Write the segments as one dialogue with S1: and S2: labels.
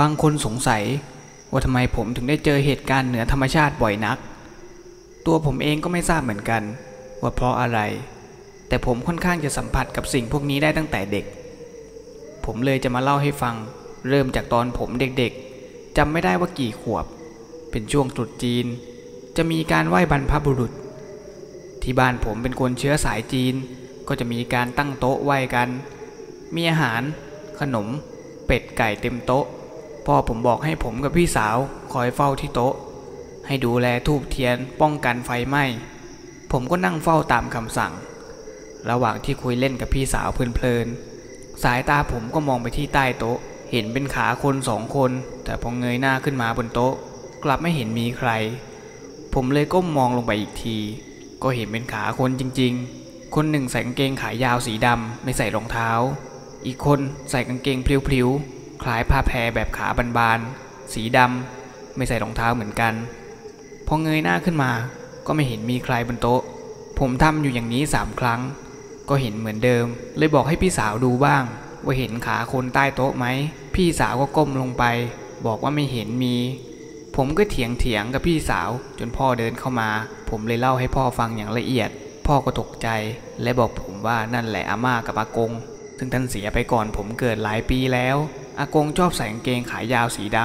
S1: บางคนสงสัยว่าทำไมผมถึงได้เจอเหตุการณ์เหนือธรรมชาติบ่อยนัก ตัวผมเองก็ไม่ทราบเหมือนกันว่าเพราะอะไร แต่ผมค่อนข้างจะสัมผัสกับสิ่งพวกนี้ได้ตั้งแต่เด็ก ผมเลยจะมาเล่าให้ฟัง เริ่มจากตอนผมเด็กๆจำไม่ได้ว่ากี่ขวบ เป็นช่วงตรุษจีน จะมีการไหว้บรรพบุรุษ ที่บ้านผมเป็นคนเชื้อสายจีน ก็จะมีการตั้งโต๊ะไหว้กัน มีอาหาร ขนม เป็ดไก่เต็มโต๊ะ พ่อผมบอกให้ผมกับพี่สาวคอยเฝ้าที่โต๊ะ ให้ดูแลทูบเทียนป้องกันไฟไหม้ผมก็นั่งเฝ้าตามคำสั่ง ระหว่างที่คุยเล่นกับพี่สาวเพลินๆสายตาผมก็มองไปที่ใต้โต๊ะ เห็นเป็นขาคนสองคน แต่พอเงยหน้าขึ้นมาบนโต๊ะ กลับไม่เห็นมีใคร ผมเลยก้มมองลงไปอีกที ก็เห็นเป็นขาคนจริง ๆ คนหนึ่งใส่กางเกงขายาวสีดำไม่ใส่รองเท้า อีกคนใส่กางเกงพลิ้วๆ คล้ายผ้าแพรแบบขาบานๆ สีดำ ไม่ใส่รองเท้าเหมือนกัน พอเงยหน้าขึ้นมา ก็ไม่เห็นมีใครบนโต๊ะ ผมทำอยู่อย่างนี้สามครั้ง ก็เห็นเหมือนเดิม เลยบอกให้พี่สาวดูบ้าง ว่าเห็นขาคนใต้โต๊ะไหม พี่สาวก็ก้มลงไป บอกว่าไม่เห็นมี ผมก็เถียงเถียงกับพี่สาว จนพ่อเดินเข้ามา ผมเลยเล่าให้พ่อฟังอย่างละเอียด พ่อก็ตกใจ และบอกผมว่านั่นแหละอาม่ากับอากง ซึ่งท่านเสียไปก่อนผมเกิดหลายปีแล้ว อากงชอบใส่กางเกงขายาวสีด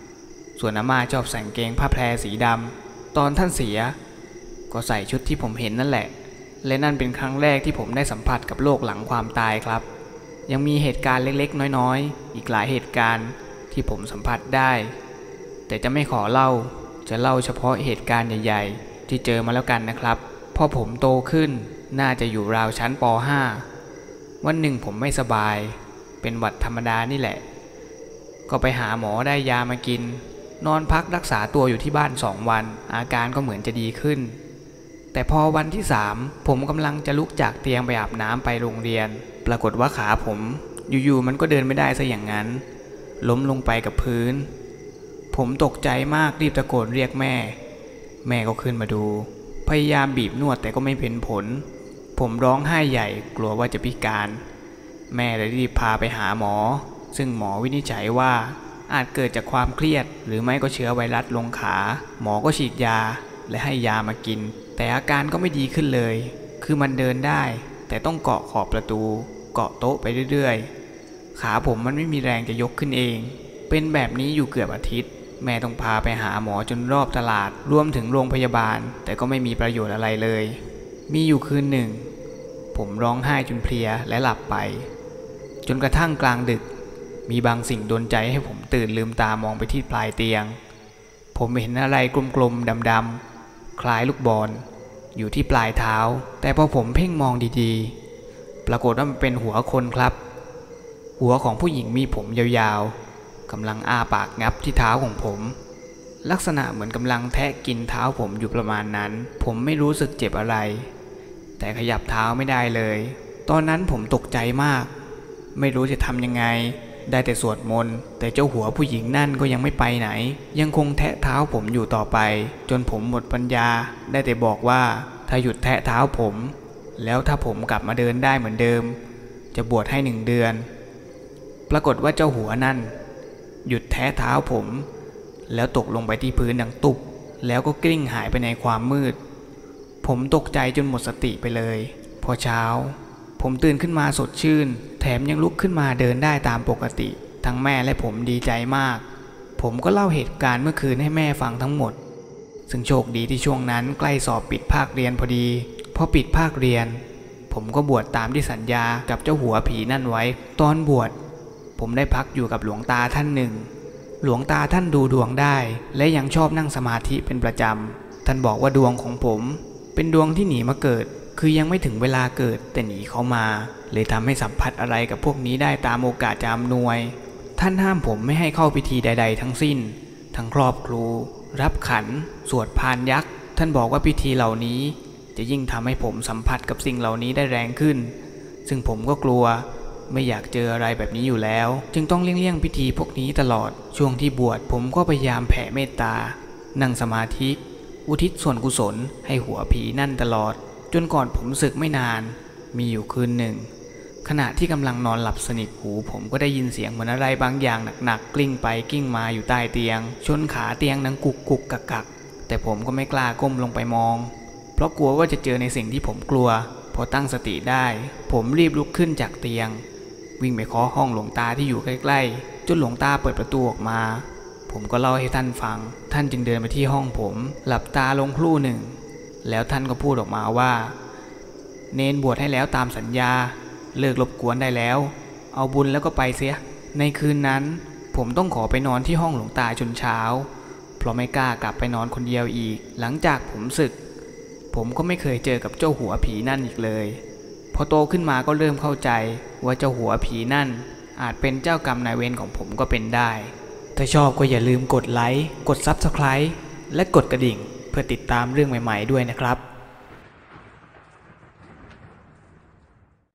S1: ำส่วนอาม่าชอบใส่กางเกงผ้าแพรสีดำตอนท่านเสีย ก็ใส่ชุดที่ผมเห็นนั่นแหละ และนั่นเป็นครั้งแรกที่ผมได้สัมผัสกับโลกหลังความตายครับ ยังมีเหตุการณ์เล็กๆ น้อยๆ อีกหลายเหตุการณ์ที่ผมสัมผัสได้ แต่จะไม่ขอเล่าจะเล่าเฉพาะเหตุการณ์ใหญ่ ๆ ที่เจอมาแล้วกันนะครับพอผมโตขึ้นน่าจะอยู่ราวชั้นป .5 วันหนึ่งผมไม่สบาย เป็นหวัดธรรมดานี่แหละ ก็ไปหาหมอได้ยามากิน นอนพักรักษาตัวอยู่ที่บ้านสองวัน อาการก็เหมือนจะดีขึ้น แต่พอวันที่สามผมกำลังจะลุกจากเตียงไปอาบน้ำไปโรงเรียน ปรากฏว่าขาผมอยู่ๆมันก็เดินไม่ได้ซะอย่างนั้น ล้มลงไปกับพื้น ผมตกใจมากรีบตะโกนเรียกแม่ แม่ก็ขึ้นมาดู พยายามบีบนวดแต่ก็ไม่เป็นผล ผมร้องไห้ใหญ่กลัวว่าจะพิการ แม่เลยรีบพาไปหาหมอ ซึ่งหมอวินิจฉัยว่าอาจเกิดจากความเครียด หรือไม่ก็เชื้อไวรัสลงขา หมอก็ฉีดยาและให้ยามากิน แต่อาการก็ไม่ดีขึ้นเลย คือมันเดินได้ แต่ต้องเกาะขอบประตู เกาะโต๊ะไปเรื่อยๆ ขาผมมันไม่มีแรงจะยกขึ้นเอง เป็นแบบนี้อยู่เกือบอาทิตย์ แม่ต้องพาไปหาหมอจนรอบตลาด รวมถึงโรงพยาบาล แต่ก็ไม่มีประโยชน์อะไรเลย มีอยู่คืนหนึ่ง ผมร้องไห้จนเพลียและหลับไป จนกระทั่งกลางดึก มีบางสิ่งดนใจให้ผมตื่นลืมตามองไปที่ปลายเตียง ผมเห็นอะไรกลมๆดำๆคล้ายลูกบอลอยู่ที่ปลายเท้า แต่พอผมเพ่งมองดีๆ ปรากฏว่ามันเป็นหัวคนครับ หัวของผู้หญิงมีผมยาวๆกำลังอ้าปากงับที่เท้าของผม ลักษณะเหมือนกำลังแทะกินเท้าผมอยู่ประมาณนั้น ผมไม่รู้สึกเจ็บอะไร แต่ขยับเท้าไม่ได้เลย ตอนนั้นผมตกใจมาก ไม่รู้จะทำยังไง ได้แต่สวดมนต์แต่เจ้าหัวผู้หญิงนั่นก็ยังไม่ไปไหน ยังคงแทะเท้าผมอยู่ต่อไป จนผมหมดปัญญา ได้แต่บอกว่าถ้าหยุดแทะเท้าผม แล้วถ้าผมกลับมาเดินได้เหมือนเดิม จะบวชให้หนึ่งเดือน ปรากฏว่าเจ้าหัวนั่น หยุดแทะเท้าผม แล้วตกลงไปที่พื้นดังตุบแล้วก็กลิ้งหายไปในความมืด ผมตกใจจนหมดสติไปเลย พอเช้า ผมตื่นขึ้นมาสดชื่น แถมยังลุกขึ้นมาเดินได้ตามปกติ ทั้งแม่และผมดีใจมาก ผมก็เล่าเหตุการณ์เมื่อคืนให้แม่ฟังทั้งหมด ซึ่งโชคดีที่ช่วงนั้นใกล้สอบปิดภาคเรียนพอดีพอปิดภาคเรียน ผมก็บวชตามที่สัญญากับเจ้าหัวผีนั่นไว้ ตอนบวชผมได้พักอยู่กับหลวงตาท่านหนึ่ง หลวงตาท่านดูดวงได้ และยังชอบนั่งสมาธิเป็นประจำ ท่านบอกว่าดวงของผม เป็นดวงที่หนีมาเกิด คือยังไม่ถึงเวลาเกิดแต่หนีเขามา เลยทำให้สัมผัสอะไรกับพวกนี้ได้ตามโอกาสจะอำนวย ท่านห้ามผมไม่ให้เข้าพิธีใด ๆ ทั้งสิ้น ทั้งครอบครู รับขัน สวดพานยักษ์ ท่านบอกว่าพิธีเหล่านี้ จะยิ่งทำให้ผมสัมผัสกับสิ่งเหล่านี้ได้แรงขึ้น ซึ่งผมก็กลัวไม่อยากเจออะไรแบบนี้อยู่แล้ว จึงต้องเลี่ยงๆพิธีพวกนี้ตลอด ช่วงที่บวชผมก็พยายามแผ่เมตตา นั่งสมาธิ อุทิศส่วนกุศลให้หัวผีนั่นตลอด จนก่อนผมศึกไม่นานมีอยู่คืนหนึ่ง ขณะที่กำลังนอนหลับสนิทหู ผมก็ได้ยินเสียงเหมือนอะไรบางอย่างหนักๆกลิ้งไปกลิ้งมาอยู่ใต้เตียง ชนขาเตียงนังกุกกุกกักกักแต่ผมก็ไม่กล้าก้มลงไปมอง เพราะกลัวว่าจะเจอในสิ่งที่ผมกลัว พอตั้งสติได้ ผมรีบลุกขึ้นจากเตียง วิ่งไปเคาะห้องหลวงตาที่อยู่ใกล้ๆจนหลวงตาเปิดประตูออกมา ผมก็เล่าให้ท่านฟัง ท่านจึงเดินไปที่ห้องผม หลับตาลงครู่หนึ่ง แล้วท่านก็พูดออกมาว่า เนนบวชให้แล้วตามสัญญา เลิกรบกวนได้แล้ว เอาบุญแล้วก็ไปเสีย ในคืนนั้น ผมต้องขอไปนอนที่ห้องหลวงตาจนเช้า เพราะไม่กล้ากลับไปนอนคนเดียวอีก หลังจากผมศึก ผมก็ไม่เคยเจอกับเจ้าหัวผีนั่นอีกเลย พอโตขึ้นมาก็เริ่มเข้าใจว่าเจ้าหัวผีนั่น อาจเป็นเจ้ากรรมนายเวรของผมก็เป็นได้ ถ้าชอบก็อย่าลืมกดไลค์ กด Subscribe และกดกระดิ่ง เพื่อติดตามเรื่องใหม่ ๆ ด้วยนะครับ